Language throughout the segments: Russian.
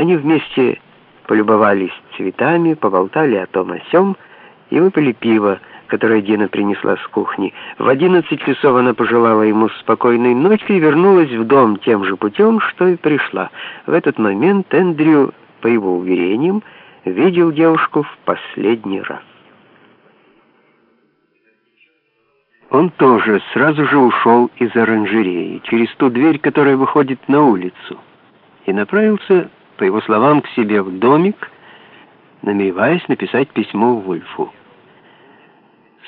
Они вместе полюбовались цветами, поболтали о том о сём и выпили пиво, которое Дина принесла с кухни. В одиннадцать часов она пожелала ему спокойной ночи и вернулась в дом тем же путем, что и пришла. В этот момент Эндрю, по его уверениям, видел девушку в последний раз. Он тоже сразу же ушел из оранжереи, через ту дверь, которая выходит на улицу, и направился, по его словам, к себе в домик, намереваясь написать письмо Вульфу.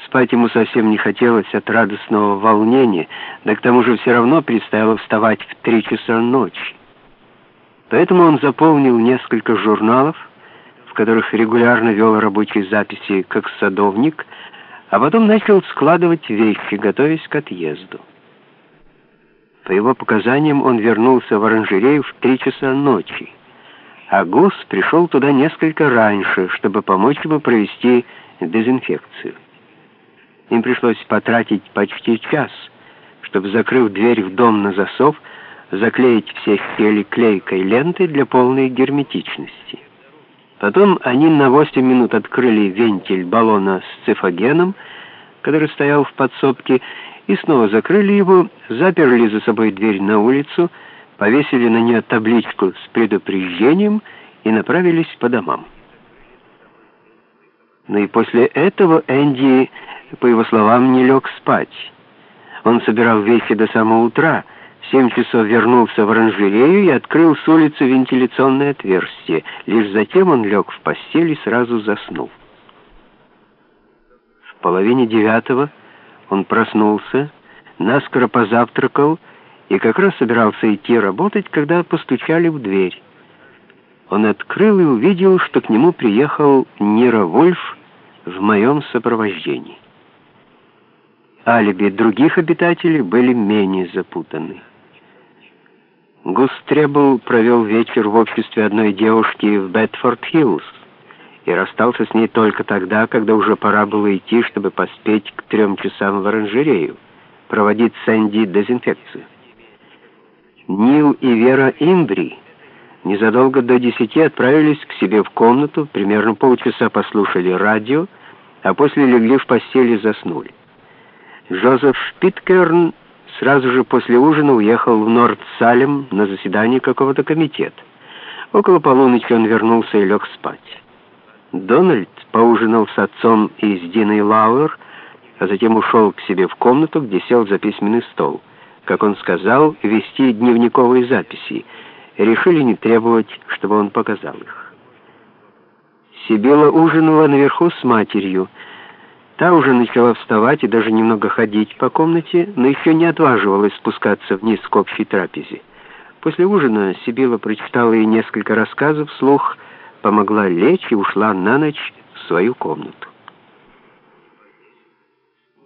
Спать ему совсем не хотелось от радостного волнения, да к тому же все равно предстояло вставать в три часа ночи. Поэтому он заполнил несколько журналов, в которых регулярно вел рабочие записи как садовник, а потом начал складывать вещи, готовясь к отъезду. По его показаниям, он вернулся в оранжерею в три часа ночи, а Гус пришел туда несколько раньше, чтобы помочь ему провести дезинфекцию. Им пришлось потратить почти час, чтобы, закрыв дверь в дом на засов, заклеить все щели клейкой лентой для полной герметичности. Потом они на 8 минут открыли вентиль баллона с цифогеном, который стоял в подсобке, и снова закрыли его, заперли за собой дверь на улицу, повесили на нее табличку с предупреждением и направились по домам. Но и после этого Энди, по его словам, не лег спать. Он собирал вещи до самого утра, в семь часов вернулся в оранжерею и открыл с улицы вентиляционное отверстие. Лишь затем он лег в постель и сразу заснул. В половине девятого он проснулся, наскоро позавтракал и как раз собирался идти работать, когда постучали в дверь. Он открыл и увидел, что к нему приехал Нира Вольф в моем сопровождении. Алиби других обитателей были менее запутаны. Густребл провел вечер в обществе одной девушки в Бетфорд-Хиллз и расстался с ней только тогда, когда уже пора было идти, чтобы поспеть к трем часам в оранжерею, проводить Сэнди дезинфекцию. Нил и Вера Имбри незадолго до десяти отправились к себе в комнату, примерно полчаса послушали радио, а после легли в постели и заснули. Жозеф Питкерн Сразу же после ужина уехал в Норд-Салем на заседание какого-то комитета. Около полуночи он вернулся и лег спать. Дональд поужинал с отцом и с Диной Лауэр, а затем ушел к себе в комнату, где сел за письменный стол. Как он сказал, вести дневниковые записи. Решили не требовать, чтобы он показал их. Сибила ужинала наверху с матерью, Та уже начала вставать и даже немного ходить по комнате, но еще не отваживалась спускаться вниз к общей трапезе. После ужина Сибила прочитала ей несколько рассказов вслух, помогла лечь и ушла на ночь в свою комнату.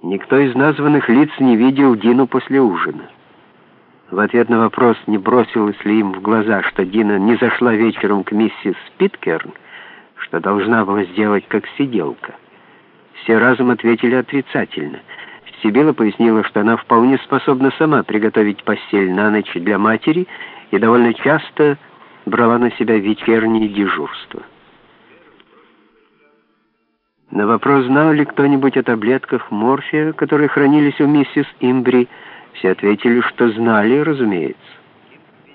Никто из названных лиц не видел Дину после ужина. В ответ на вопрос, не бросилось ли им в глаза, что Дина не зашла вечером к миссис Питкерн, что должна была сделать как сиделка. Все разом ответили отрицательно. Сибила пояснила, что она вполне способна сама приготовить постель на ночь для матери и довольно часто брала на себя вечернее дежурство. На вопрос, знал ли кто-нибудь о таблетках морфия, которые хранились у миссис Имбри, все ответили, что знали, разумеется.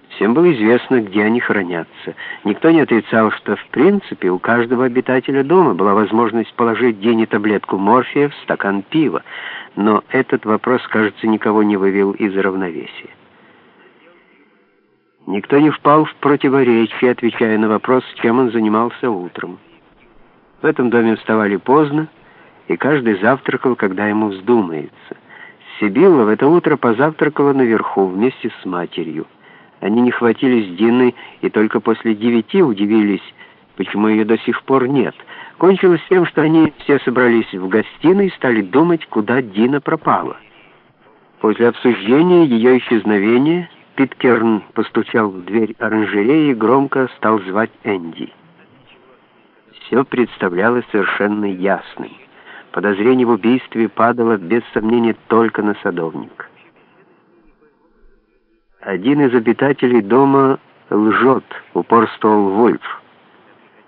Всем было известно, где они хранятся. Никто не отрицал, что в принципе у каждого обитателя дома была возможность положить день и таблетку морфия в стакан пива, но этот вопрос, кажется, никого не вывел из равновесия. Никто не впал в противоречие, отвечая на вопрос, чем он занимался утром. В этом доме вставали поздно, и каждый завтракал, когда ему вздумается. Сибилла в это утро позавтракала наверху вместе с матерью. Они не хватились Дины и только после девяти удивились, почему ее до сих пор нет. Кончилось тем, что они все собрались в гостиной и стали думать, куда Дина пропала. После обсуждения ее исчезновения Питкерн постучал в дверь оранжереи и громко стал звать Энди. Все представлялось совершенно ясным. Подозрение в убийстве падало без сомнения только на садовника. Один из обитателей дома лжет, упорствовал Вольф.